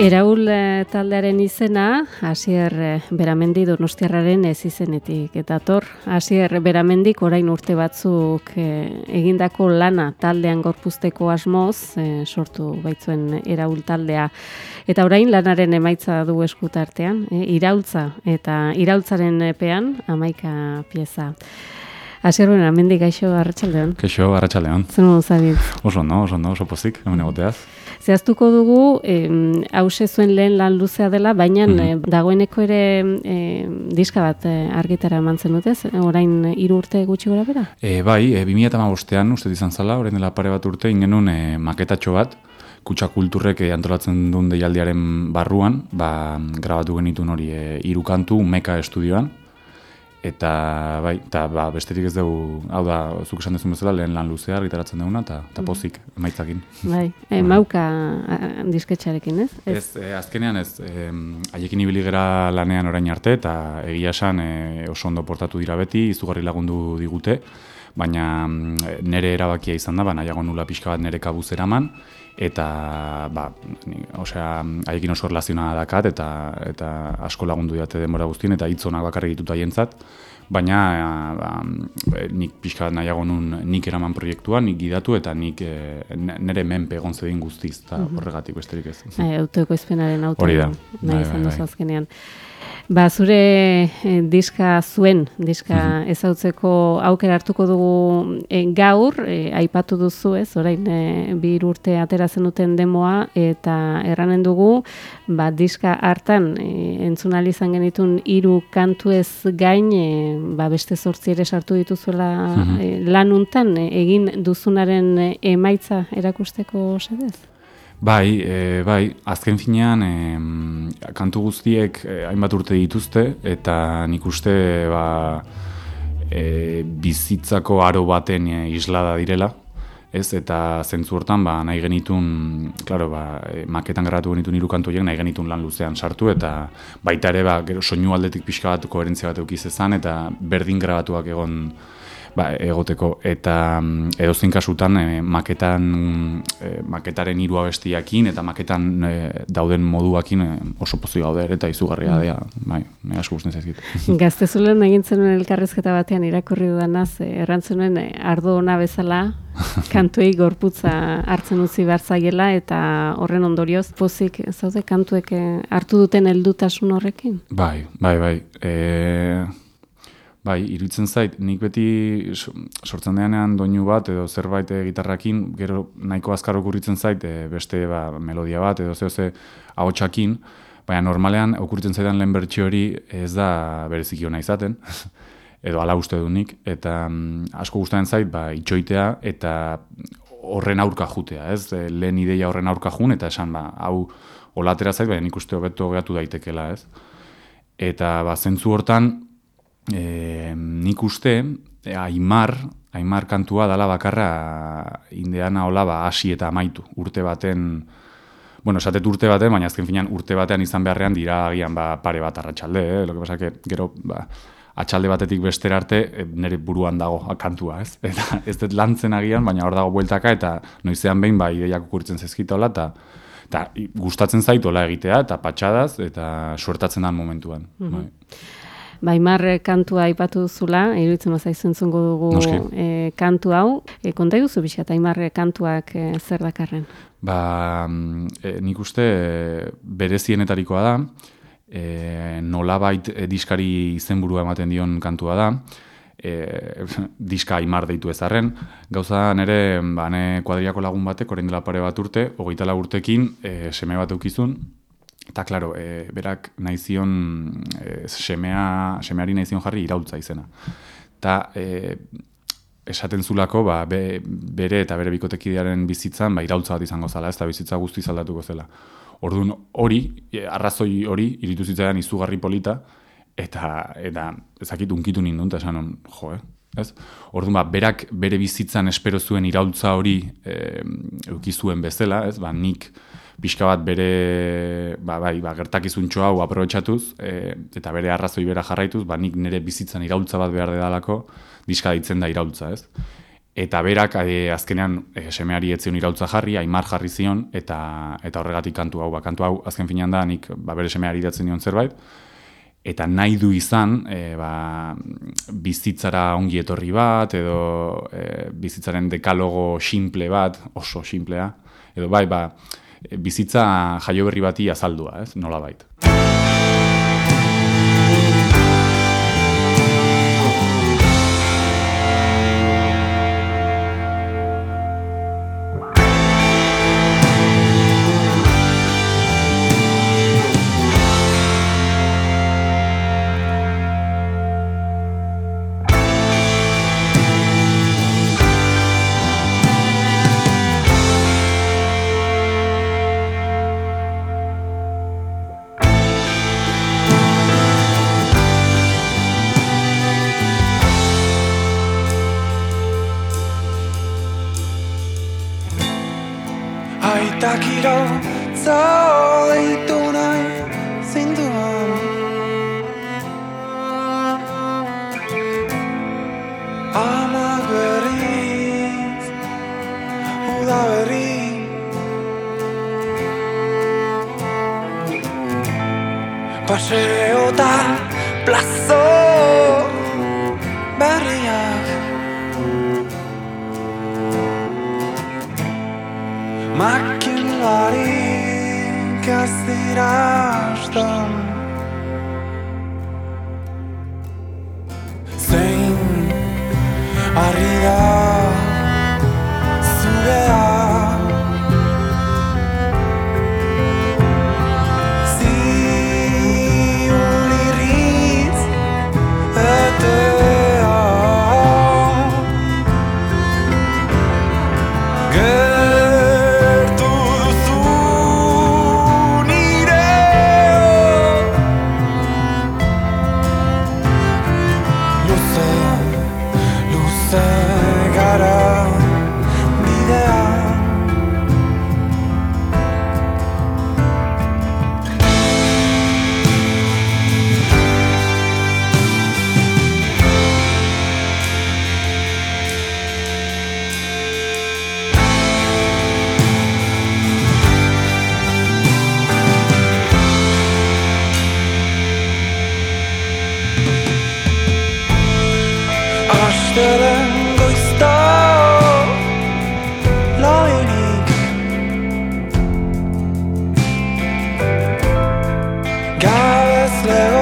Eraul eh, taldearen izena, Asier eh, Beramendi Donostiarraren ez izenetik. Eta tor, Asier Beramendik orain urte batzuk eh, egindako lana taldean gorpuzteko asmoz, sortu baitzuen Eraul taldea. Eta orain lanaren emaitza du eskutartean, e, iraultza eta iraultzaren pean amaika pieza. Asier Beramendi, gaixo, arratsaldean. Gaixo, arratsaldean. Zer modu Oso no, oso no, oso pozik, hemen egoteaz. Zehaztuko dugu, hause zuen lehen lan luzea dela, baina mm dagoeneko ere e, diska bat e, argitara eman zen dutez, orain hiru urte gutxi gora bera? E, bai, e, 2008an uste izan zala, orain dela pare bat urte, ingenun e, maketatxo bat, kutsa kulturrek antolatzen duen deialdiaren barruan, ba, grabatu genitun hori e, irukantu meka estudioan, eta bai, eta ba, besterik ez dugu, hau da, zuk esan dezun bezala, lehen lan luzea argitaratzen duguna, eta, eta mm. pozik, emaitzakin. Bai, e, mauka disketxarekin, ez? Ez, e, azkenean ez, e, haiekin ibili gera lanean orain arte, eta egia esan e, oso ondo portatu dira beti, izugarri lagundu digute, baina mm, nere erabakia izan da, ba, nahiago nula pixka bat nere kabuz eraman, eta ba, osea, haiekin oso erlaziona dakat eta eta asko lagundu diate denbora guztien eta hitz onak bakarrik ditut haientzat baina ba, nik pixka nahiago nun nik eraman proiektua, nik gidatu eta nik e, nire menpe egon zedin guztiz eta mhm. horregatik besterik ez. Bai, autoeko ezpenaren auto. Hori da. Nahi bai, bai, bai. Ba, zure eh, diska zuen, diska mm ezautzeko aukera hartuko dugu eh, gaur, eh, aipatu duzu ez, orain e, bi urte atera zenuten demoa, eta erranen dugu, ba, diska hartan e, entzun izan genitun hiru kantu ez gain, ba, beste sortzi ere sartu dituzuela mm lanuntan, egin duzunaren emaitza erakusteko sedez? Bai, e, bai, azken finean e, kantu guztiek e, hainbat urte dituzte eta nik uste ba, e, bizitzako aro baten e, islada direla, ez? Eta zentzu hortan ba, nahi genitun, claro, ba, e, maketan garatu genitun hiru kantu nahi genitun lan luzean sartu eta baita ere ba, gero soinu aldetik pixka bat koherentzia bat eukiz ezan eta berdin grabatuak egon ba, egoteko. Eta mm, edo zein kasutan e, maketan e, maketaren hiru abestiakin eta maketan e, dauden moduakin oso pozi gaude eta izugarria mm. da bai ne asko gustatzen zaizkit. Gaztezulen egin zenuen elkarrezketa batean irakurri dudanaz errantzenuen ardo ona bezala kantuei gorputza hartzen utzi zaiela eta horren ondorioz pozik zaude kantuek hartu duten heldutasun horrekin? Bai bai bai. Eh Bai, iruditzen zait, nik beti sortzen deanean doinu bat edo zerbait e, gitarrakin, gero nahiko azkar okurritzen zait e, beste ba, melodia bat edo zeo ze ahotsakin, baina normalean okurritzen zaidan lehen bertxe hori ez da bereziki ona izaten, edo ala uste du nik, eta mm, asko guztaren zait, ba, itxoitea eta horren aurka jutea, ez? E, lehen ideia horren aurka jun, eta esan, ba, hau olatera zait, baina nik uste hobeto gehatu daitekela, ez? Eta, ba, zentzu hortan, e, nik uste, e, aimar, aimar kantua dala bakarra indiana hola ba, hasi eta amaitu. Urte baten, bueno, esatet urte baten, baina azken finean urte batean izan beharrean dira agian ba, pare bat arratsalde, eh? Lo que pasa que, gero, ba, atxalde batetik bestera arte e, nire buruan dago kantua, ez? Eta ez dut lantzen agian, baina hor dago bueltaka eta noizean behin ba ideiak ukurtzen zezkitola eta eta gustatzen zaitola egitea eta patxadaz eta suertatzen dan momentuan. Mm -hmm. Baimar kantua aipatu duzula, iruditzen mazai zentzungo dugu e, kantu hau. E, konta duzu bisat, Aimar kantuak e, zer dakarren? Ba, e, nik uste berezienetarikoa da, e, nolabait e, diskari izenburua ematen dion kantua da, e, diska Aimar deitu ezarren. Gauza nere, ba, ne kuadriako lagun batek, orain dela pare bat urte, hogeita urtekin, e, seme bat eukizun, Eta, klaro, e, berak naizion, e, semea, semeari naizion jarri irautza izena. Eta, e, esaten zulako, ba, be, bere eta bere bikotekidearen bizitzan, ba, irautza bat izango zala, ez da bizitza guzti zaldatuko zela. Orduan, hori, arrazoi hori, iritu zitzaidan izugarri polita, eta, eta ezakit unkitu nindun, eta esan, jo, eh? Ez? Orduan, ba, berak bere bizitzan espero zuen irautza hori e, eukizuen bezala, ez? Ba, nik, pixka bat bere ba, bai, ba, gertakizuntxo hau aprobetsatuz e, eta bere arrazoi bera jarraituz, ba, nik nire bizitzan iraultza bat behar dedalako, diska ditzen da iraultza, ez? eta berak e, azkenean e, semeari etzion irautza jarri, aimar jarri zion, eta, eta horregatik kantu hau, ba, kantu hau azken finean da, nik ba, bere semeari idatzen nion zerbait, eta nahi du izan e, ba, bizitzara ongi etorri bat, edo e, bizitzaren dekalogo simple bat, oso simplea, edo bai, ba, bizitza jaio berri bati azaldua, ez, nola bait. Paseota plazo berriak. Makinlari kazdirasten Zein harri da Cada vez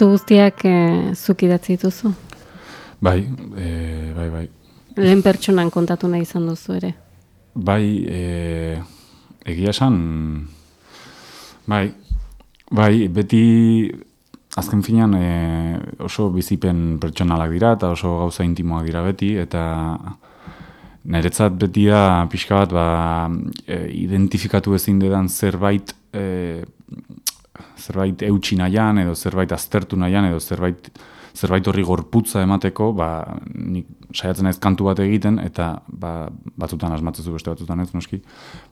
Kantu guztiak e, zuk idatzi dituzu? Bai, e, bai, bai. Lehen pertsonan kontatu nahi izan duzu ere. Bai, e, egia esan, bai, bai, beti azken finean e, oso bizipen pertsonalak dira eta oso gauza intimoak dira beti, eta niretzat beti da pixka bat ba, e, identifikatu ezin dedan zerbait e, zerbait eutxi nahian, edo zerbait aztertu nahian, edo zerbait zerbait horri gorputza emateko, ba, nik saiatzen naiz kantu bat egiten, eta ba, batzutan asmatzezu beste batzutan ez, noski,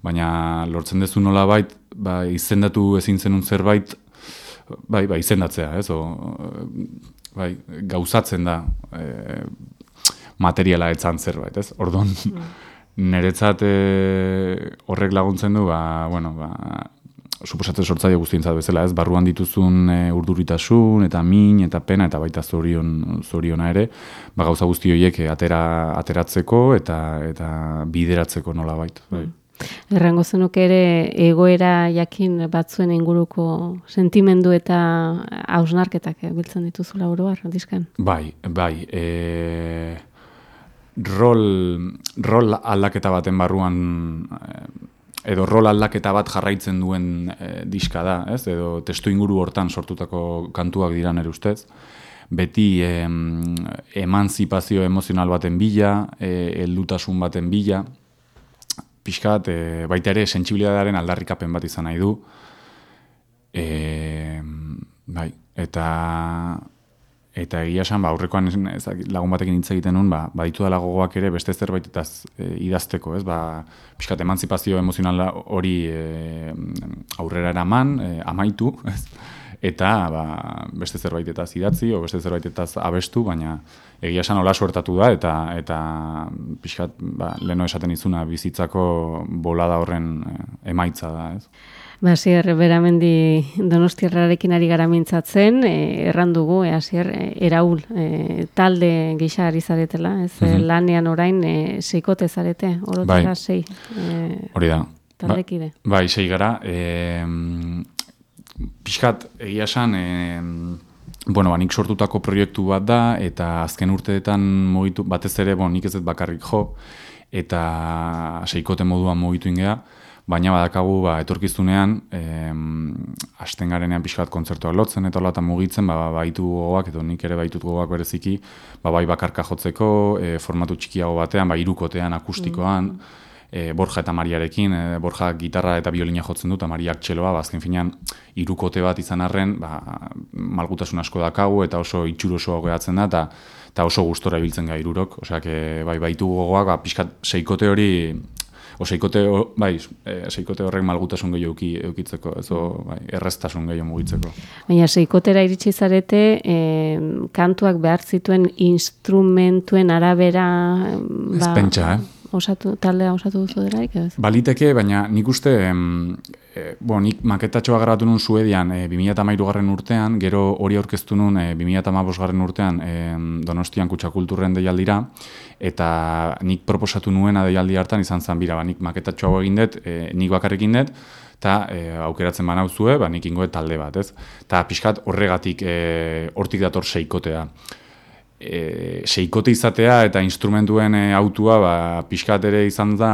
baina lortzen dezu nola bait, ba, izendatu ezin zenun zerbait, bai, ba, izendatzea, ez, o, bai, gauzatzen da e, materiala etzan zerbait, ez, ordon, mm. niretzat e, horrek laguntzen du, ba, bueno, ba, suposatzen sortzaile guztientzat bezala, ez, barruan dituzun e, urduritasun, eta min, eta pena, eta baita zorion, zoriona ere, ba, gauza guzti horiek e, atera, ateratzeko eta eta bideratzeko nola baita. Bai. Mm. Errango zenuk ere egoera jakin batzuen inguruko sentimendu eta hausnarketak eh, biltzen dituzu laburuar, diskan? Bai, bai. E, rol, rol aldaketa baten barruan edo rol aldaketa bat jarraitzen duen e, diska da, ez? Edo testu inguru hortan sortutako kantuak dira nere ustez. Beti e, emanzipazio emozional baten bila, e, heldutasun baten bila, pixkat, e, baita ere sentsibilitatearen aldarrikapen bat izan nahi du. E, bai, eta Eta egia esan, ba, aurrekoan lagun batekin hitz egiten nun, ba, baditu da gogoak ere beste zerbaitetaz e, idazteko, ez? Ba, pixkat emantzipazio emozional hori e, aurrera eraman, e, amaitu, ez? Eta ba, beste zerbaitetaz idatzi, o beste zerbaitetaz abestu, baina egia esan hola suertatu da, eta eta pixkat, ba, leno esaten izuna bizitzako bolada horren e, emaitza da, ez? Ba, asier, beramendi donostiarrarekin ari gara mintzatzen, e, erran dugu, e, asier, e, eraul, e, talde gisa ari zaretela, ez, mm lanean orain, e, seikote zarete, orotara bai. sei. E, Hori da. Taldekide. Ba, bai, sei gara. E, pixkat, egia esan, e, bueno, ba, nik sortutako proiektu bat da, eta azken urteetan mugitu, batez ere, bon, nik ez dut bakarrik jo, eta seikote moduan mugitu ingea, baina badakagu ba, etorkizunean, em, asten garenean pixka bat kontzertuak lotzen eta lata mugitzen, ba, ba, baitu gogoak, edo nik ere baitut gogoak bereziki, ba, bai bakarka jotzeko, e, formatu txikiago batean, ba, irukotean, akustikoan, mm. Borja eta Mariarekin, e, Borja gitarra eta biolina jotzen dut, eta Mariak txeloa, ba, azken finean, irukote bat izan arren, ba, malgutasun asko dakagu, eta oso itxurosoa gehatzen da, eta eta oso gustora ibiltzen ga irurok, osea, bai, baitu gogoak, ba, pixkat seikote hori o seikote, bai, e, seikote horrek malgutasun gehiago eukitzeko, ez bai, erreztasun gehiago mugitzeko. Baina seikotera iritsi zarete, e, kantuak behar zituen instrumentuen arabera... Ba, ez pentsa, eh? Osatu, taldea osatu duzu delaik, ez? Baliteke, baina nik uste, em, e, bo, nik maketatxoa grabatu nun Suedian e, 2008 garren urtean, gero hori aurkeztu nun e, 2008 garren urtean e, Donostian kutsakulturren deialdira, eta nik proposatu nuena deialdi hartan izan zen, bira, ba, nik maketatxoa egin dut, e, nik bakarrekin dut, eta e, aukeratzen banauzue, ba, nik ingoet talde bat, ez? Eta pixkat horregatik e, hortik dator seikotea e, seikote izatea eta instrumentuen e, autua ba, pixkat ere izan da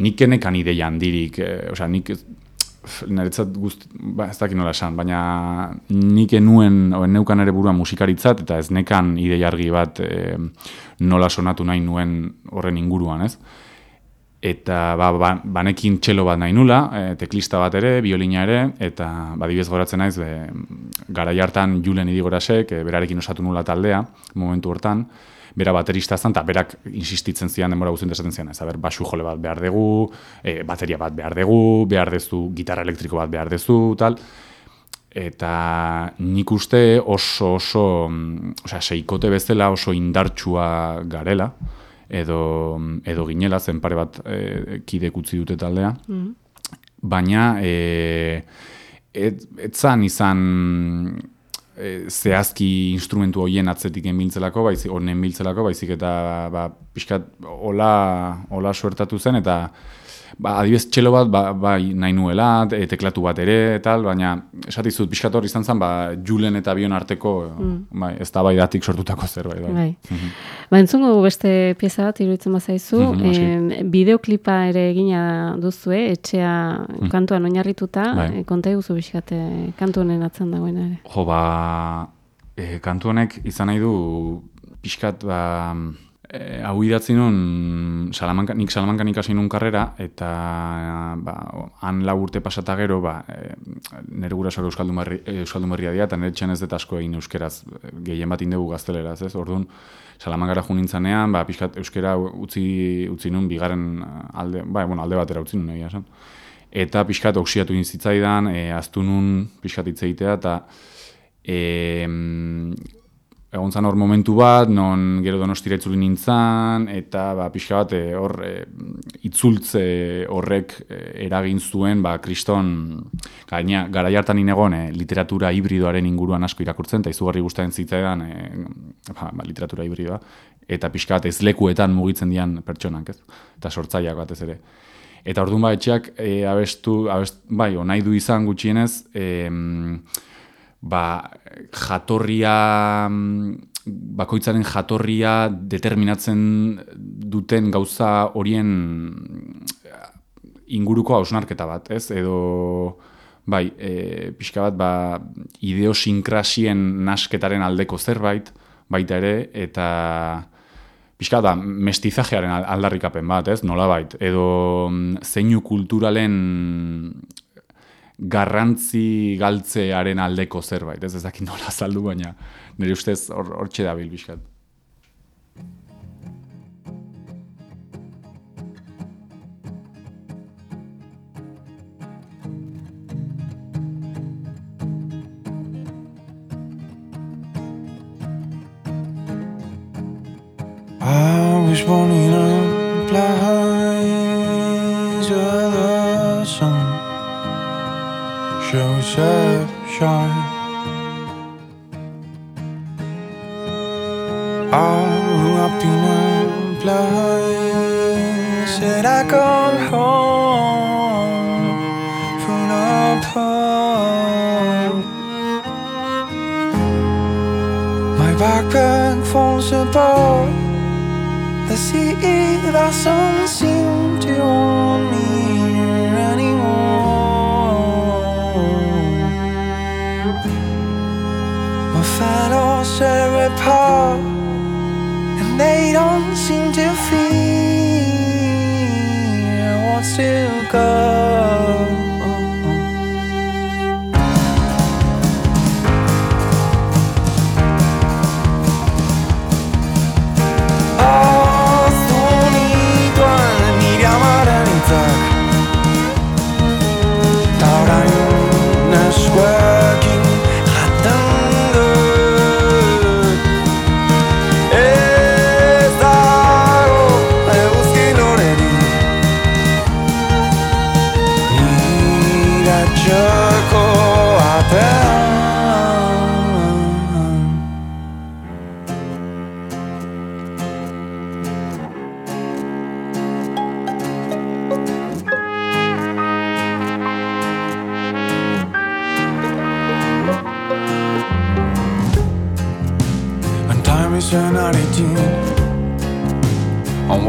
nik enekan ideia handirik, e, osea, nik niretzat guzt, ba, ez dakit nola esan, baina nik enuen, o, neukan ere burua musikaritzat, eta ez nekan ideia argi bat e, nola sonatu nahi nuen horren inguruan, ez? Eta ba, ba, banekin txelo bat nahi nula, e, teklista bat ere, biolina ere, eta badibez goratzen naiz, be, gara jartan Julen idigorasek, e, berarekin osatu nula taldea, momentu hortan, bera baterista zen, eta berak insistitzen zian, denbora guztien esaten zian, ez, aber, basu jole bat behar dugu, e, bateria bat behar dugu, behar dezu, gitarra elektriko bat behar dezu, tal, eta nik uste oso, oso, mm, osea, seikote bezala oso indartsua garela, edo, edo ginela, zen pare bat e, kidek utzi dute taldea. Mm. Baina, e, et, etzan izan e, zehazki instrumentu horien atzetik enbiltzelako, baizik, honen biltzelako, baizik eta ba, pixkat hola, hola suertatu zen, eta ba, adibidez, txelo bat, ba, bai, nahi nuela, e, teklatu bat ere, tal, baina, esatizut, pixkat hor izan zen, ba, Julen eta Bion arteko, bai, ez da bai datik sortutako zerbait, bai. Bai. Mhm. Ba, entzungo beste pieza bat, iruditzen bazaizu, Mhm, noski. em, bideoklipa ere egina duzue, etxea kantuan oinarrituta, Bai. e, konta eguzu bizkate kantu honen atzen dagoena ere. Jo, ba, e, kantu honek izan nahi du pixkat, ba, e, hau idatzi nun, Salamanca, nik Salamankan ikasi nun karrera, eta ba, han urte pasata gero, ba, e, nire gurasoak Euskaldun, berri, Euskaldun berria dira, eta nire txan ez dut asko egin euskeraz, e, gehien bat indegu gazteleraz, ez? Orduan, Salamankara jo nintzanean, ba, pixkat euskera utzi, utzi nun, bigarren alde, ba, bueno, alde batera utzi nun, egia esan. Eta pixkat oksiatu zitzaidan, e, aztu nun pixkat hitz egitea, eta e, egon zan hor momentu bat, non gero donostira itzuli nintzen, eta ba, pixka bat e, hor e, itzultze horrek e, eragin zuen, ba, kriston, gaina, gara jartan inegon, e, literatura hibridoaren inguruan asko irakurtzen, eta izugarri guztaren zitzaidan e, ba, ba, literatura hibridoa, eta pixka bat ez lekuetan mugitzen dian pertsonak, ez? Eta sortzaileak batez ere. Eta orduan ba, etxeak e, abestu, abest, bai, onai du izan gutxienez, e, ba, jatorria, mm, bakoitzaren jatorria determinatzen duten gauza horien inguruko hausnarketa bat, ez? Edo, bai, e, pixka bat, ba, ideosinkrasien nasketaren aldeko zerbait, baita ere, eta pixka da, mestizajearen al- aldarrikapen bat, ez? Nolabait, edo mm, zeinu kulturalen garrantzi galtzearen aldeko zerbait, ez ez dakit nola azaldu, baina nire ustez hor hortxe da bil pixkat. I was born in a place shine. I grew up in a place that I come home full of hope. My backpack falls apart. The sea doesn't seem to want me are apart, and they don't seem to fear what's to come.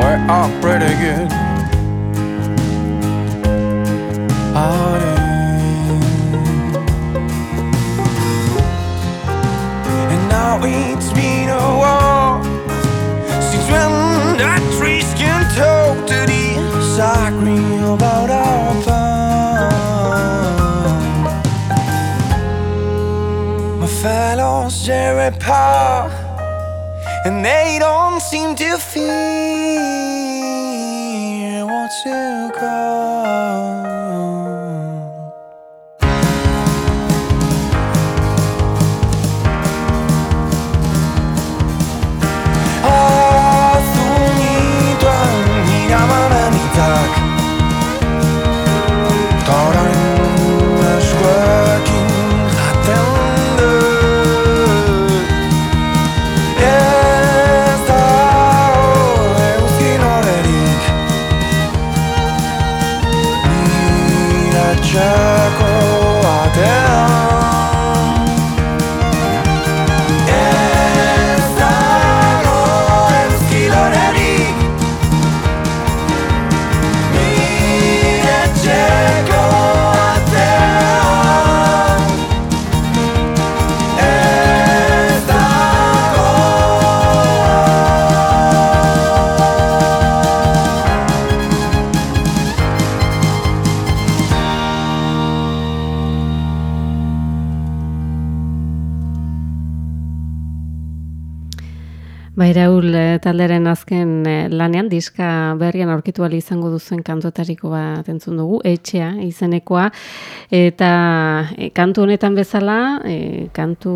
We're up pretty good. Out And now it's been a while Since when the trees can totally disagree about our plan My fellows they're apart And they don't seem to fear still talderen azken eh, lanean, diska berrian aurkitu ahal izango duzuen kantuetariko bat entzun dugu, etxea izenekoa, eta eh, kantu honetan bezala, eh, kantu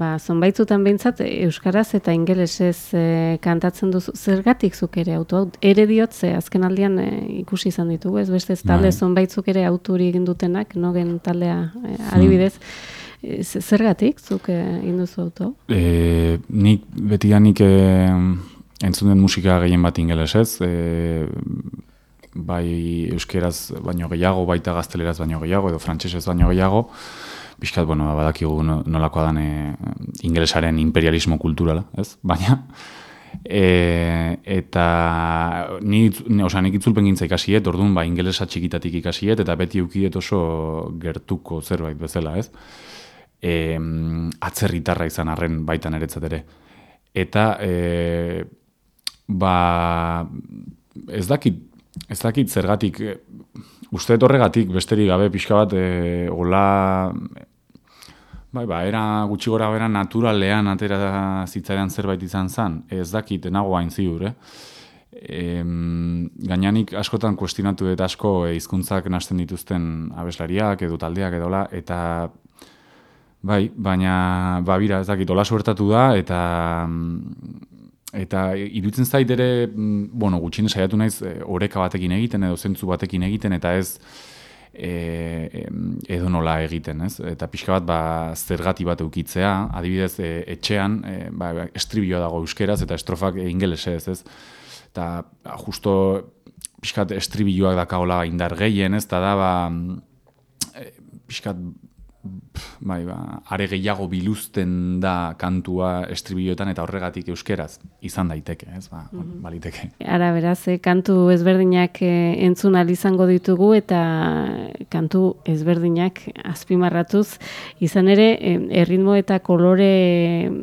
ba, zonbaitzutan behintzat, eh, euskaraz eta ingelesez eh, kantatzen duzu, zergatik zuk ere auto, ere diot, ze azken aldian eh, ikusi izan ditugu, ez? Beste ez talde Bai. zonbaitzuk ere auturi egin dutenak, nogen taldea eh, adibidez, ze- Zergatik, zuk eh, egin duzu auto? E, nik betidanik e, entzun den musika gehien bat ingelesez, e, bai euskeraz baino gehiago, baita gazteleraz baino gehiago, edo frantsesez baino gehiago, Piskat, bueno, badakigu no- nolakoa dan e, ingelesaren imperialismo kulturala, ez? Baina, e, eta ni, ni, osea, nik itzulpen gintza ikasiet, orduan, ba, ingelesa txikitatik ikasiet, eta beti eukiet oso gertuko zerbait bezala, ez? E, atzerritarra izan arren baitan eretzat ere. Eta, e, ba, ez dakit, ez dakit zergatik, e, uste horregatik besterik gabe pixka bat, e, hola, bai, ba, era gutxi gora bera naturalean atera zitzaidan zerbait izan zen, ez dakit, nago hain ziur, eh? Em, gainanik askotan kuestionatu eta asko e, hizkuntzak nasten dituzten abeslariak edo taldeak edola, eta Bai, baina, ba, bira, ez dakit, hola suertatu da, eta mm, eta iruditzen zait ere, mm, bueno, gutxien saiatu naiz, e, oreka batekin egiten, edo zentzu batekin egiten, eta ez e, em, edo nola egiten, ez? Eta pixka bat, ba, zergati bat eukitzea, adibidez, e, etxean, e, ba, estribioa dago euskeraz, eta estrofak ingelesez, ez? Eta ba, justo pixkat estribilloak dakaola indar gehien, ez? Eta da, ba, e, pixkat pf, bai, ba, are gehiago biluzten da kantua estribilloetan eta horregatik euskeraz izan daiteke, ez? Ba, baliteke. Ara beraz, eh, kantu ezberdinak eh, entzun izango ditugu eta kantu ezberdinak azpimarratuz. Izan ere eh, erritmo eta kolore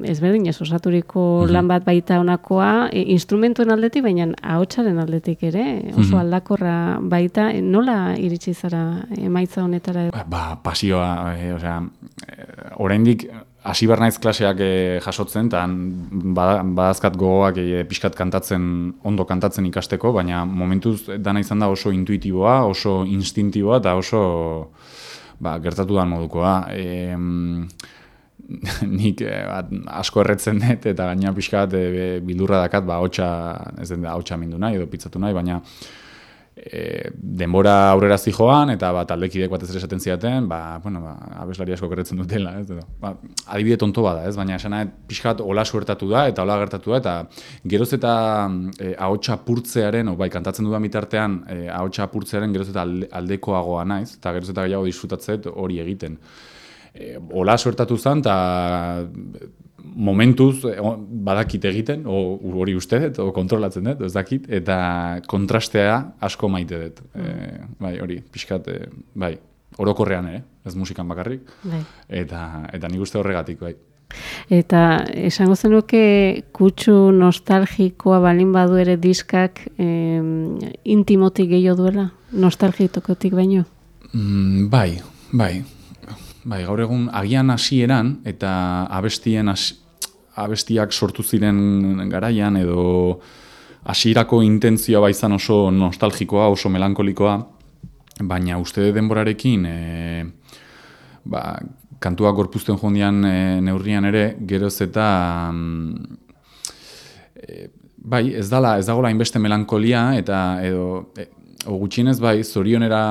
ezberdinez osaturiko lan bat baita honakoa eh, instrumentuen aldetik baina ahotsaren aldetik ere oso aldakorra baita. Eh, nola iritsi zara emaitza honetara? Ba, ba pasioa, e, osea, e, oraindik hasi behar naiz klaseak e, jasotzen, bada- badazkat gogoak e, pixkat kantatzen, ondo kantatzen ikasteko, baina momentuz dana izan da oso intuitiboa, oso instintiboa, eta oso ba, gertatu dan modukoa. E, nik eh, bat, asko erretzen dut eta gaina pixka bat eh, bildurra dakat ba hotsa ez den da hotsa mindu nahi edo pitzatu nahi baina e, denbora aurrera zijoan eta ba taldekidek batez ere esaten zidaten ba bueno ba abeslari asko erretzen dutela ez edo. Ba adibide tonto bada ez? Baina esan nahi pixka bat hola suertatu da eta hola gertatu da eta geroz eta e, ahotsa purtzearen o bai kantatzen dudan bitartean e, ahotsa purtzearen geroz eta alde- aldekoagoa naiz eta geroz eta gehiago disfrutatzen hori egiten. E, hola suertatu zen, eta momentuz e, o- badakit egiten, o hori uste dut, o kontrolatzen dut, ez dakit, eta kontrastea asko maite dut. E, bai, hori, pixkat, e, bai, orokorrean ere, ez musikan bakarrik, Bai. eta, eta nik uste horregatik, bai. Eta esango zenuke kutsu nostalgikoa balin badu ere diskak em, intimotik gehiago duela, nostalgitokotik baino. Mm, bai, bai. Bai, gaur egun agian hasieran eta abestien has, abestiak sortu ziren garaian edo hasierako intentzioa bai izan oso nostalgikoa, oso melankolikoa, baina uste denborarekin e, ba, kantuak gorpuzten jondian e, neurrian ere, geroz eta e, bai, ez dala, ez dagoela hainbeste melankolia eta edo e, o gutxienez bai, zorionera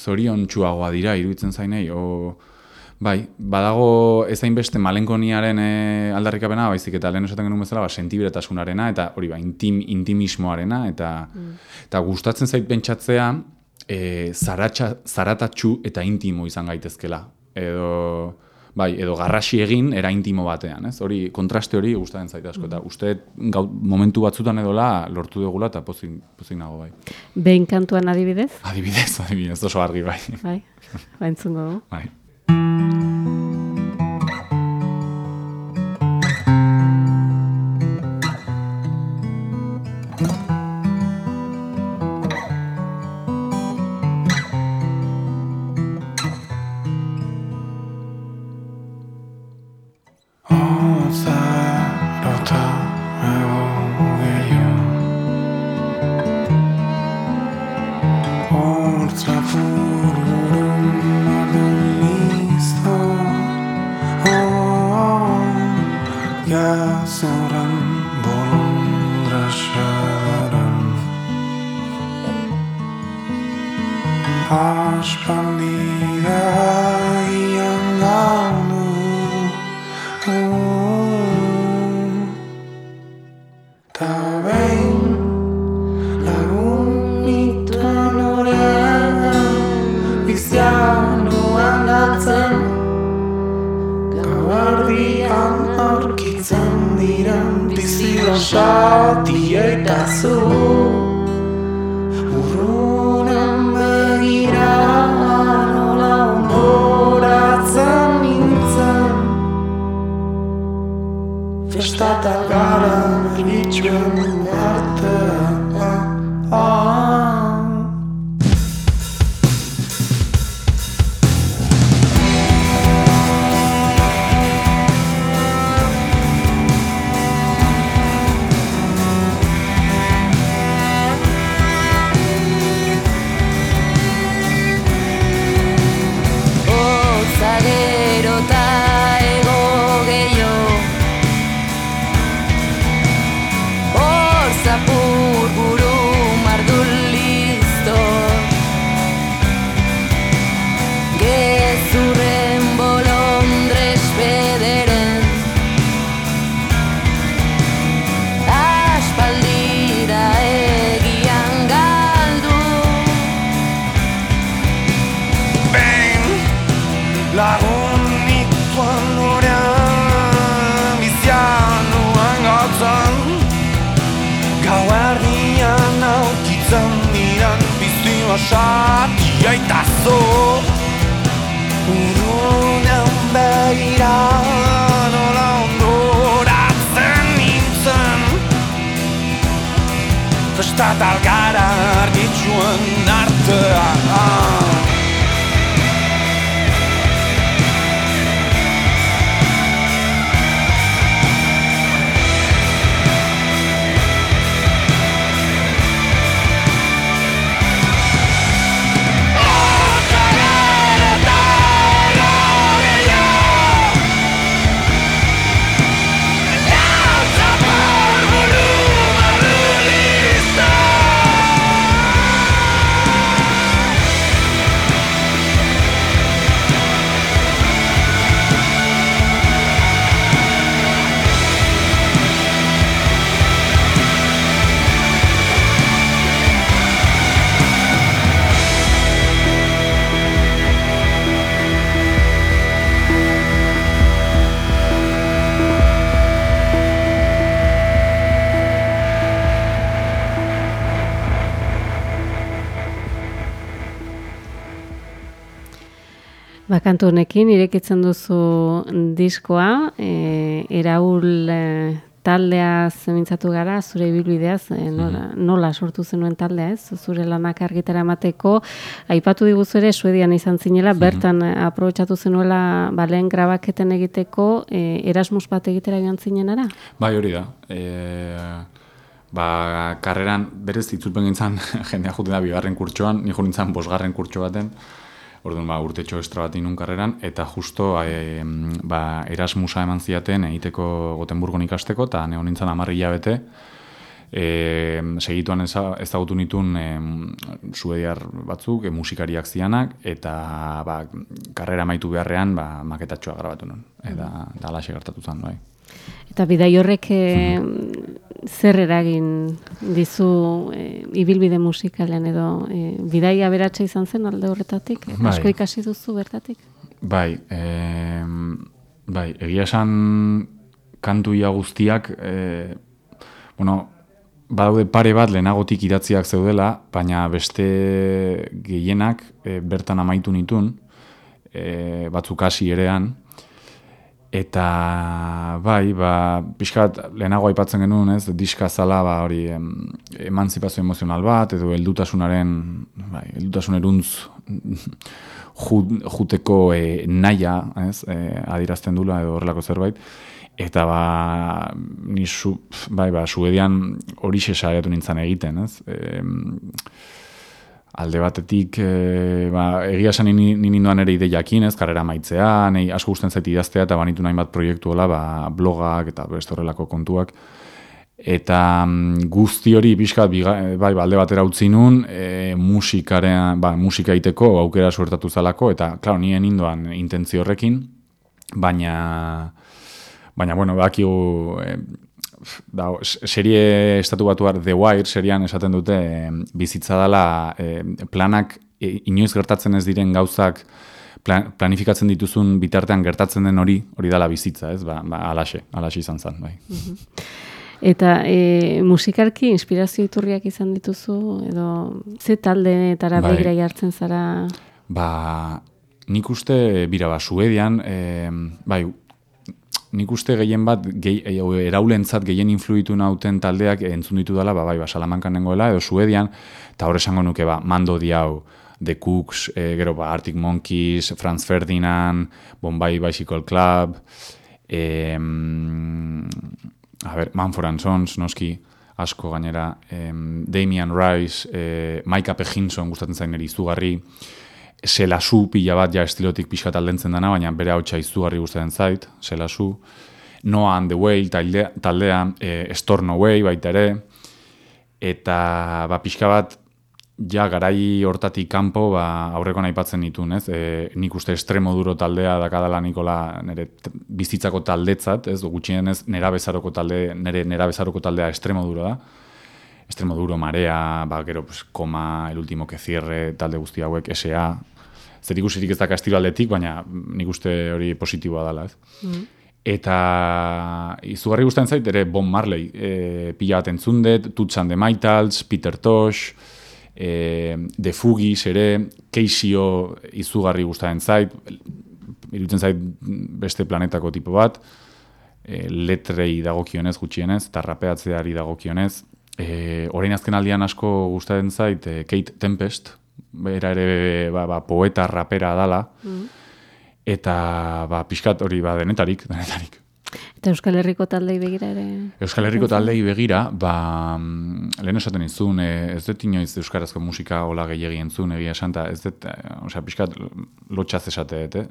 zorion txuagoa dira iruditzen zainei, o bai, badago ez hainbeste malenkoniaren e, aldarrikapena, baizik eta lehen esaten genuen bezala, ba, sentiberetasunarena eta hori ba, intim, intimismoarena eta, eta gustatzen zait pentsatzea, e, zaratxa, zaratatxu eta intimo izan gaitezkela. Edo, bai, edo garrasi egin era intimo batean, ez? Hori kontraste hori gustatzen zait asko eta uste gau, momentu batzutan edola lortu dugula eta pozik, pozik nago bai. Behin kantuan adibidez? Adibidez, adibidez, oso argi bai. Bai, baintzungo dugu. Bai. Stadt Agara, each room. Festatal gara argitxuen Bakantu honekin irekitzen duzu diskoa, e, eraul e, taldea zemintzatu gara, zure ibilbideaz, e, nola, nola sortu zenuen taldea ez, zure lanak argitara emateko, aipatu diguzu ere, Suedian izan zinela, bertan e, aprobetxatu zenuela ba, lehen grabaketen egiteko, e, Erasmus bat egitera joan zinenara? Bai, hori da. E, ba, karreran berez itzulpen gintzen jendea juten da bigarren kurtsoan, ni nintzen bosgarren kurtso baten, Orduan, ba, urtetxo estra bat inun karreran, eta justo e, ba, Erasmusa eman ziaten egiteko Gotenburgon ikasteko, eta neon nintzen amarri hilabete, e, segituan eza- ezagutu nitun e, suediar batzuk, e, musikariak zianak, eta ba, karrera amaitu beharrean ba, maketatxoa grabatu nuen. Eta da alaxe gertatu zen, bai. Eta bidai horrek e, zer eragin dizu e, ibilbide musikalean edo e, bidai aberatsa izan zen alde horretatik? Bai. Asko ikasi duzu bertatik? Bai, e, bai, egia esan kantuia guztiak, e, bueno, badaude pare bat lehenagotik idatziak zeudela, baina beste gehienak e, bertan amaitu nitun, e, batzuk hasi erean, Eta bai, ba, pixkat lehenago aipatzen genuen, ez, diska zala, ba, hori, em, emanzipazio emozional bat, edo heldutasunaren, bai, heldutasun eruntz ju- juteko e, naia, ez, e, adirazten dula, edo horrelako zerbait. Eta ba, ni su, bai, ba, suedian hori saiatu nintzen egiten, ez. Em, alde batetik, e, ba, egia esan ni, ni ninduan ere ideiakin, ez, karrera maitzea, nei asko gusten zait idaztea, eta banitu nahi bat proiektu hola, ba, blogak eta beste horrelako kontuak. Eta mm, guzti hori pixkat, biga, bai, ba, alde batera utzi nun, e, musikaren, ba, musika iteko aukera suertatu zalako, eta, klaro, nien indoan intentzio horrekin, baina, baina, bueno, bakigu, e, da, serie estatu batuar The Wire serian esaten dute bizitza dela planak e, inoiz gertatzen ez diren gauzak plan, planifikatzen dituzun bitartean gertatzen den hori, hori dela bizitza, ez? Ba, ba alaxe, alaxe izan zen, bai. Eta e, musikarki inspirazio iturriak izan dituzu, edo ze taldeetara Bai. begira jartzen zara? Ba, nik uste, bira, ba, Suedian, e, bai, nik uste gehien bat, gehi, e, o, eraulentzat gehien influitu nauten taldeak entzun ditu dela, ba, bai, ba, Salamankan nengoela, edo Suedian, eta hor esango nuke, ba, Mando Diau, The Cooks, e, gero, ba, Arctic Monkeys, Franz Ferdinand, Bombay Bicycle Club, e, a ber, Manford and Sons, noski, asko gainera, em, Damian Rice, e, Micah P. Hinson gustatzen zain niri izugarri, Selasu pila bat ja estilotik pixkat aldentzen dana, baina bere hautsa izugarri gustatzen zait, Selasu. Noah and the Whale taldea, taldea e, Storm Away baita ere, eta ba, pixka bat ja garai hortatik kanpo ba, aurreko aipatzen nituen, ez? E, nik uste estremo duro taldea dakadala Nikola nire bizitzako taldetzat, ez? Gutxienez nera bezaroko talde, nire nera bezaroko taldea estremo duro da. Estremo duro, marea, ba, gero, pues, koma, el último que cierre, talde guzti hauek, SA, zer ikusirik ez da kastilo aldetik, baina nik uste hori positiboa dela, ez? Eta izugarri gustatzen zait ere Bon Marley, e, pila bat entzun dut, Tuts and the Maytals, Peter Tosh, e, The Fugis ere, Keisio izugarri gustatzen zait, iruditzen zait beste planetako tipo bat, e, letrei dagokionez gutxienez, eta rapeatzeari dagokionez. E, orain azken aldian asko gustatzen zait e, Kate Tempest, bera ere ba, ba, poeta rapera dala, eta ba, pixkat hori ba, denetarik, denetarik. Eta Euskal Herriko taldei begira ere? Euskal Herriko taldei begira, ba, mm, lehen esaten izun, e, ez dut inoiz euskarazko musika hola gehiagi entzun, egia esan, ta ez dut, e, osea, pixkat lotxaz esate, eh?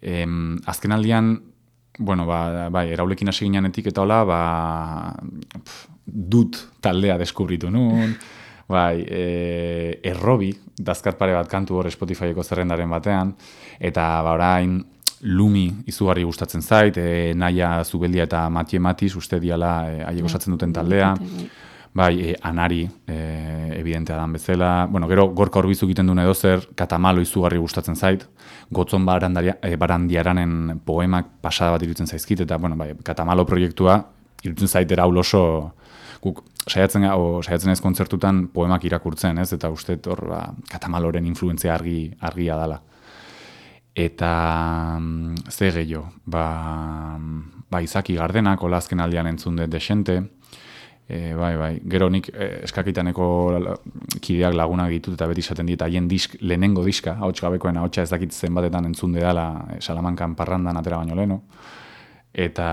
Em, azken aldian, bueno, ba, bai, eraulekin hasi ginenetik eta hola, ba, pf, dut taldea deskubritu nun, bai, e, errobi, dazkat pare bat kantu hor Spotifyeko zerrendaren batean, eta ba, orain, Lumi izugarri gustatzen zait, e, Naia Zubeldia eta Matie Matiz uste diala e, haiek osatzen duten taldea. Bai, e, Anari, e, evidentea dan bezala. Bueno, gero gorka horbizu egiten duen edo zer, Katamalo izugarri gustatzen zait. Gotzon barandaria, e, barandiaranen poemak pasada bat iruditzen zaizkit, eta bueno, bai, Katamalo proiektua iruditzen zait eraul oso guk saiatzen o, saiatzen ez kontzertutan poemak irakurtzen, ez? Eta uste hor ba, Katamaloren influentzia argi argia dala. Eta mm, ze gehiago, ba, ba Izaki Gardenak, hola azken aldian entzun dut desente, e, bai, bai, gero nik e, eskakitaneko kideak lagunak ditut eta beti esaten dit haien disk, lehenengo diska, ahots gabekoen ahotsa ez dakit zenbatetan entzun dela e, Salamankan parrandan atera baino leno. Eta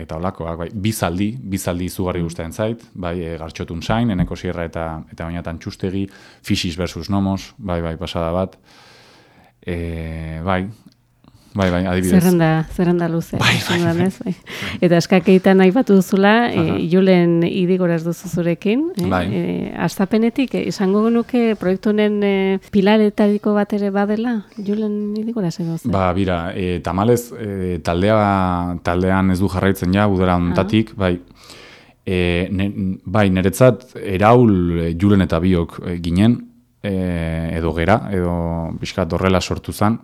eta holakoak, bai, bizaldi, bizaldi izugarri gustatzen zait, bai, e, gartxotun zain, eneko sierra eta eta bainatan txustegi, Fixis versus Nomos, bai, bai, pasada bat. E, bai, bai, bai, adibidez. Zerrenda, zerrenda luze. Bai, bai, dudanez, bai. Eta eskakeetan aipatu duzula, e, Aha. julen idigoraz duzu zurekin. E, Bai. e, astapenetik, e, izango genuke proiektu honen e, pilaretariko bat ere badela, julen idigoraz edo zer? Ba, bira, e, tamalez, e, taldea, taldean ez du jarraitzen ja, udara ontatik, bai, e, ne, bai, niretzat eraul e, julen eta biok e, ginen, e, edo gera, edo pixkat horrela sortu zen,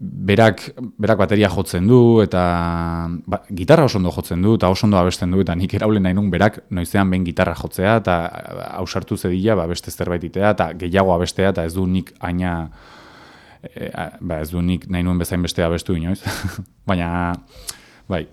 berak, berak bateria jotzen du, eta ba, gitarra oso ondo jotzen du, eta oso ondo abesten du, eta nik eraulen nahi nun berak noizean behin gitarra jotzea, eta hausartu zedila ba, beste zerbait itea, eta gehiago abestea, eta ez du nik aina, e, a- ba, ez du nik nahi nuen bezain bestea abestu inoiz, baina, bai,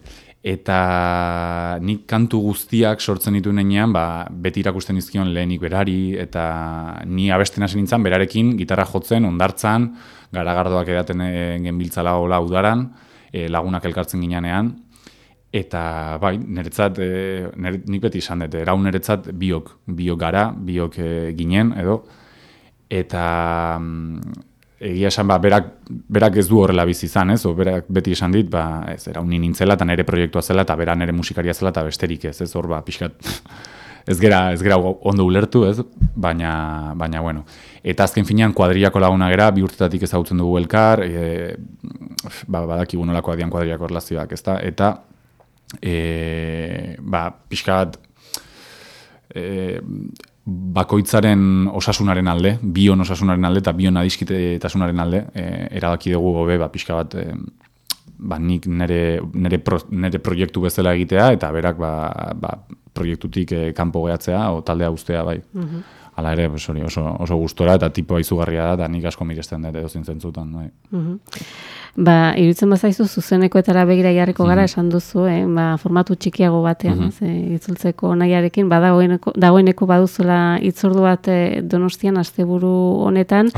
eta nik kantu guztiak sortzen ditu nenean, ba, beti irakusten dizkion lehenik berari, eta ni abesten hasi nintzen berarekin gitarra jotzen, ondartzan, garagardoak edaten e, genbiltzala hola udaran, e, lagunak elkartzen ginean, eta bai, niretzat, e, nire, nik beti izan dut, erau niretzat biok, biok gara, biok e, ginen, edo, eta mm, egia esan, ba, berak, berak ez du horrela bizi izan, ez? O, berak beti esan dit, ba, ez, eraunin nintzela, eta nire proiektua zela, eta bera nire musikaria zela, eta besterik ez, ez hor, ba, pixkat, ez gera, ez gera ondo ulertu, ez? Baina, baina, bueno. Eta azken finean, kuadriako laguna gera, bi urtetatik ezagutzen dugu elkar, e, ba, badakigu nolako adian kuadriako erlazioak, ezta? Eta, e, ba, pixkat, e, bakoitzaren osasunaren alde, bion osasunaren alde eta bion adiskitasunaren alde, e, erabaki dugu gobe, ba, pixka bat, e, ba, nik nere, nere, pro, nere proiektu bezala egitea, eta berak ba, ba, proiektutik e, kanpo gehatzea, o taldea ustea, bai. Hala ere, pues, hori oso, oso gustora eta tipoa izugarria da, eta nik asko miresten dut edo zintentzutan. Bai. Mhm. Ba, iruditzen bazaizu zuzenekoetara begira jarriko gara Mhm. esan duzu, eh? ba, formatu txikiago batean, ez, eh, itzultzeko nahiarekin, ba, dagoeneko, baduzula itzordu bat eh, donostian asteburu honetan.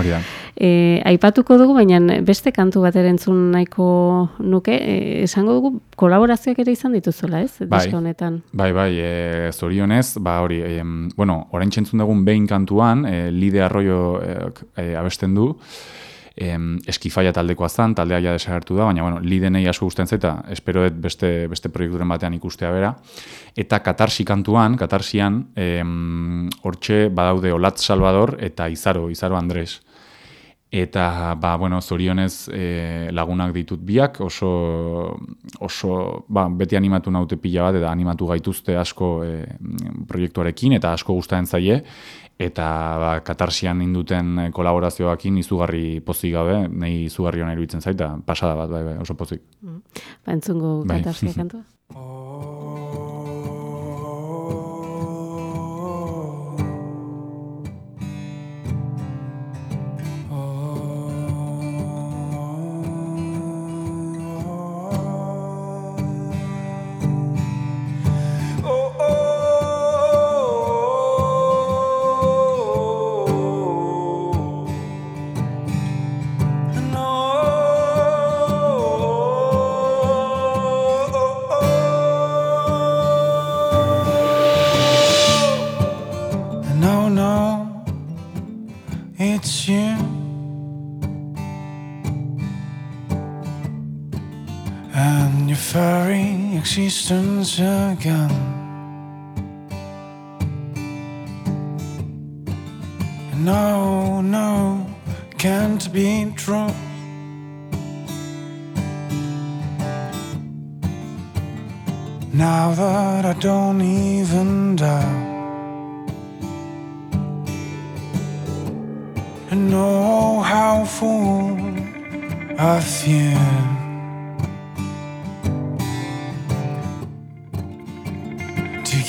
E, aipatuko dugu, baina beste kantu bat ere entzun nahiko nuke, e, esango dugu kolaborazioak ere izan dituzula, ez? Bai. Honetan. Bai, bai, e, zorionez, ba hori, e, bueno, orain txentzun dugun behin kantuan, e, Lide Arroyo e, e, abesten du, e, eskifaia taldekoa zan, taldea ja desagertu da, baina, bueno, Lidenei asko gusten zeta, espero dut beste, beste proiekturen batean ikustea bera, eta Katarsi kantuan, Katarsian, hortxe badaude Olatz Salvador eta Izaro, Izaro Andres. Eta, ba, bueno, zorionez e, lagunak ditut biak, oso, oso ba, beti animatu naute pila bat, eta animatu gaituzte asko e, proiektuarekin, eta asko gustatzen zaie, eta ba, katarsian induten kolaborazioakin izugarri pozik gabe, nahi izugarri hona iruditzen zaita, pasada bat, bai, bai, oso pozik. Ba, entzungo Bai. katarsia kantua.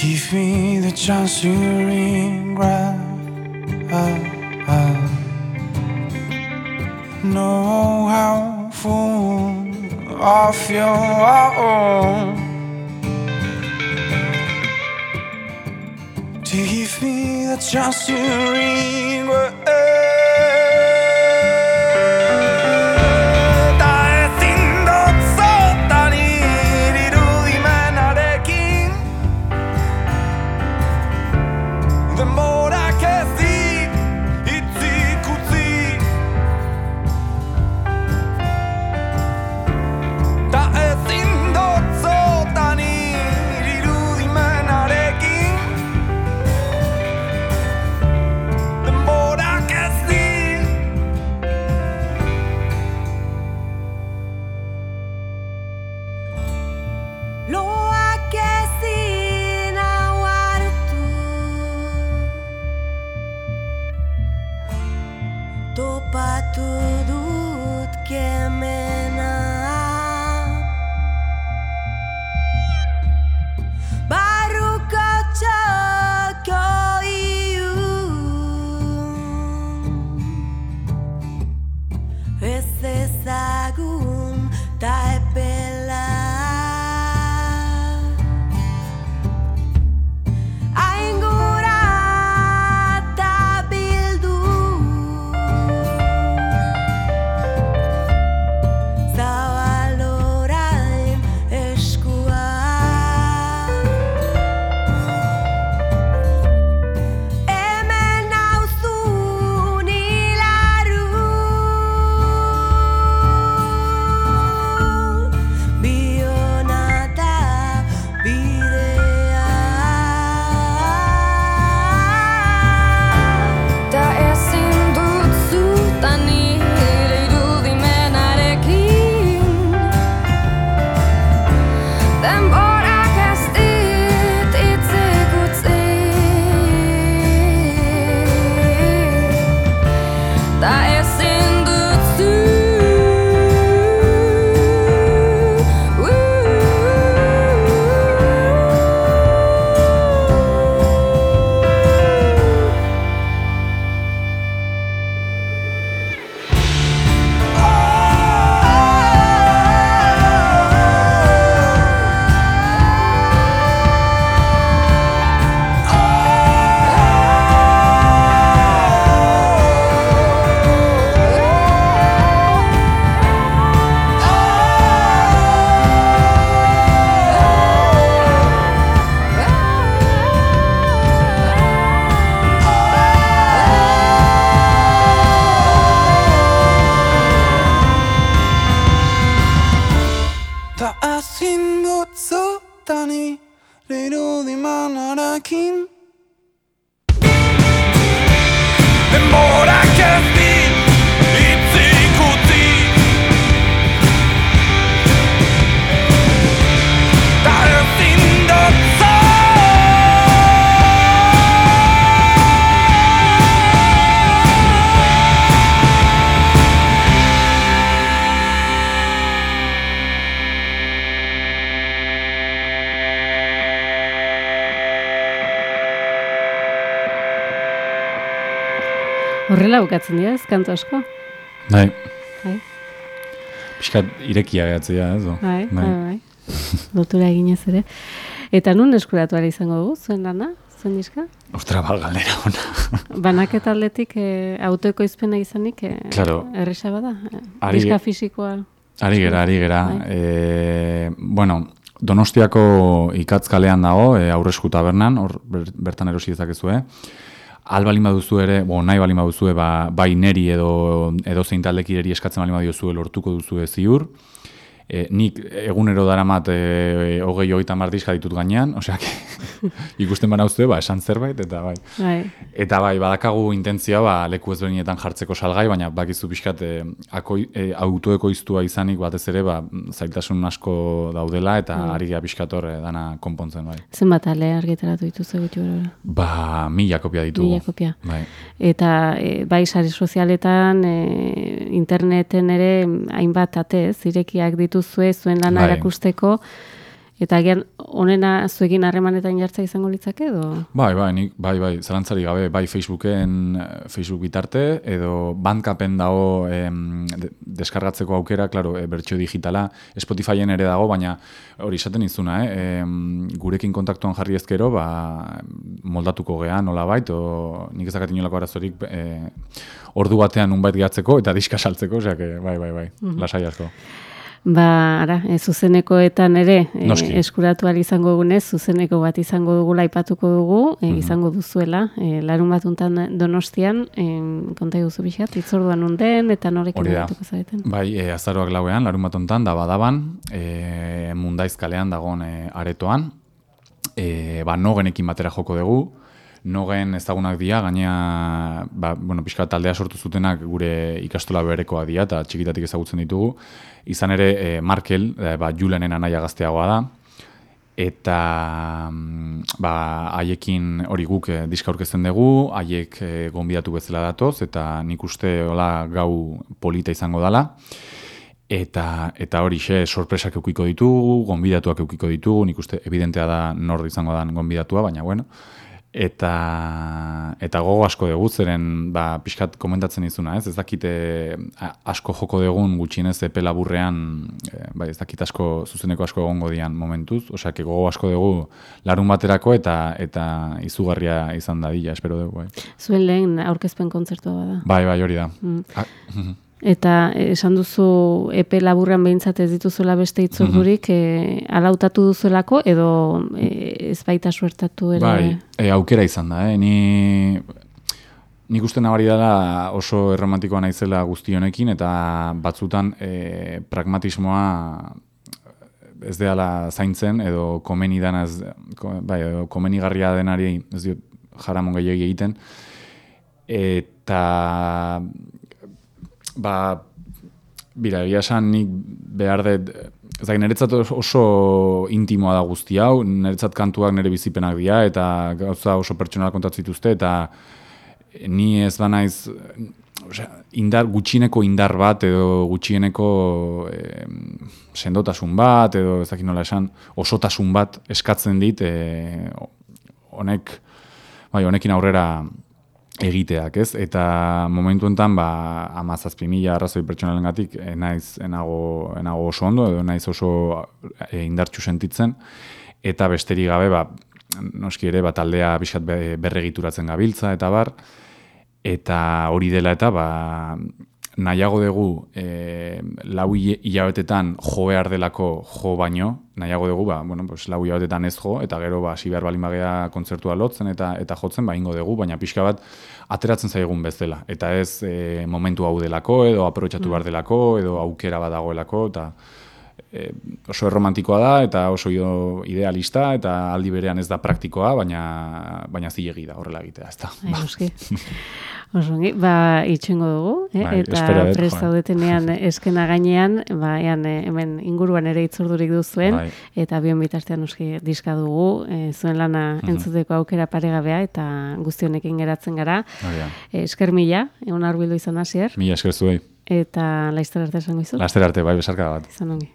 Give me the chance to regret. Know how full I feel. To give me the chance to regret. singotzo tani Leiru diman arakin Horrela bukatzen dira, ez kantu asko. Bai, Bai, pixkat irekia gehatzea, ez? o? bai, bai, bai. Lotura eginez ere. Eta nun eskuratu izango dugu, zuen lana, zuen diska? Ostra, ba, galera ona. Banaketa aldetik e, autoeko izpena izanik e, Claro. erresa bada. E, Ari- diska fisikoa. Ari gera, ari gera. Bai. E, bueno, Donostiako ikatzkalean dago, e, aurresku tabernan, hor ber, bertan erosi dezakezue. Al balin baduzu ere, bo, nahi balin baduzue, ba, bai neri edo, edo zein taldekireri eskatzen balin baduzue lortuko duzue ziur. E, nik egunero daramat e, hogei hogeita mar diska ditut gainean, osea, ikusten banauzue, ba, esan zerbait, eta bai. Bai, Eta bai, badakagu intentzia ba, leku ezberdinetan jartzeko salgai, baina bakizu pixkat e, akoi, e, autoekoiztua izanik batez ere ba, zailtasun asko daudela eta ari gara pixkat hor e, dana konpontzen bai. zenbat ale argitaratu dituzu gutxi gara. Ba, mila kopia ditugu. Mila kopia. Bai. Eta e, bai sare sozialetan, e, interneten ere hainbat atez, irekiak dituzue zuen lana Bai. erakusteko, eta agian onena zuekin harremanetan jartza izango litzake edo? Bai, bai, nik, bai, bai, zalantzari gabe, bai Facebooken, eh, Facebook bitarte, edo Bandcampen dago em, de- deskargatzeko aukera, claro, e, bertxio digitala, Spotifyen ere dago, baina hori esaten izuna, eh? em, gurekin kontaktuan jarri ezkero, ba, moldatuko gea, nola bait, o nik ezakatin inolako arazorik, e, ordu batean nunbait gehatzeko eta diska saltzeko, osea, bai, bai, bai, lasai asko. Ba, ara, e, zuzenekoetan ere e, eskuratu izango gunez, zuzeneko bat izango dugula aipatuko dugu, e, izango duzuela, e, larun batuntan donostian, e, konta duzu pixat, itzorduan unden, eta norekin egituko zareten. Bai, e, azaroak lauean, larun bat hontan, da badaban, e, mundaizkalean dagoen e, aretoan, e, ba, nogenekin batera joko dugu, nogen ezagunak dira, gaina, ba, bueno, pixka bat taldea sortu zutenak gure ikastola berekoa dira, eta txikitatik ezagutzen ditugu. Izan ere, e, Markel, e, ba, Julenen anaia gazteagoa da, eta mm, ba, haiekin hori guk e, diska aurkezten dugu, haiek e, gonbidatu bezala datoz, eta nik uste hola gau polita izango dela. Eta, eta hori xe, sorpresak eukiko ditugu, gonbidatuak eukiko ditugu, nik uste evidentea da nor izango dan gonbidatua, baina bueno. Eta, eta gogo asko dugu, zeren ba, pixkat komentatzen izuna, ez? Ez dakite asko joko dugun gutxienez epe laburrean, e, bai, ez dakit asko, zuzeneko asko egongo dian momentuz, osea, que gogo asko dugu larun baterako eta eta izugarria izan dadila, espero dugu, bai. Zuen lehen aurkezpen kontzertua bada. Bai, bai, hori da. Mm. Ah. Eta esan duzu epe laburran behintzat ez dituzuela beste itzordurik, mm alautatu duzuelako edo e, ez baita suertatu ere? Bai, e, aukera izan da, eh? Ni, nik uste nabari dela oso erromantikoa naizela guzti honekin, eta batzutan e, pragmatismoa ez dela zaintzen, edo komeni dana ez, bai, edo komenigarria denari ez diot jaramon gehiagi egiten, eta ba, Bira, egia esan nik behar dut, ez da, niretzat oso intimoa da guzti hau, niretzat kantuak nire bizipenak dira, eta gauza oso pertsonala kontatzituzte, eta ni ez banaiz, osea, indar, gutxineko indar bat, edo gutxieneko eh, sendotasun bat, edo ez dakit nola esan, osotasun bat eskatzen dit, eh, honek, bai, honekin aurrera egiteak, ez? Eta momentu enten, ba, amazazpi mila arrazoi pertsonalengatik eh, naiz enago, enago oso ondo, edo naiz oso eh, indartxu sentitzen, eta besterik gabe, ba, noski ere, ba, taldea bizkat be- berregituratzen gabiltza, eta bar, eta hori dela eta, ba, nahiago dugu e, lau hilabetetan jo behar delako jo baino, nahiago dugu, ba, bueno, pues, lau hilabetetan ez jo, eta gero ba, hasi behar balin bagea kontzertua lotzen eta eta jotzen, ba, ingo dugu, baina pixka bat ateratzen zaigun bezala. Eta ez e, momentu hau delako, edo aprobetxatu behar delako, edo aukera bat dagoelako, eta e, oso erromantikoa da, eta oso idealista, eta aldi berean ez da praktikoa, baina, baina zilegi da horrela egitea, ez da. Bai, noski. Oso ongi, ba, itxengo dugu, eh? Bai, eta espero dut, prest joan. zaudetenean eskena gainean, ba, ean, eh, hemen inguruan ere itzordurik duzuen, Bai. eta bion bitartean noski diska dugu, eh, zuen lana Mhm. entzuteko aukera paregabea, eta guzti honekin geratzen gara. Da. Eh, esker mila, egon arbildu izan hasier, Mila esker zuei. eta laizter arte esango izut. Laster arte, bai, besarka bat. Izan ongi.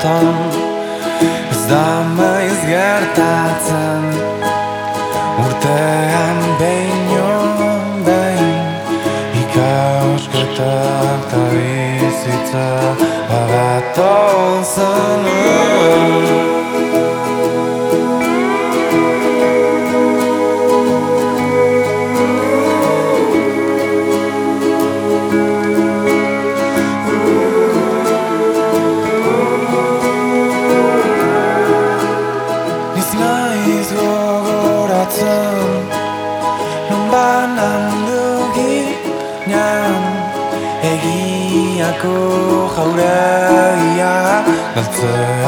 Kontetan Ez da maiz gertatzen Urtean behin behin. Ikasketak eta bizitza. Bagatoz zenuen I've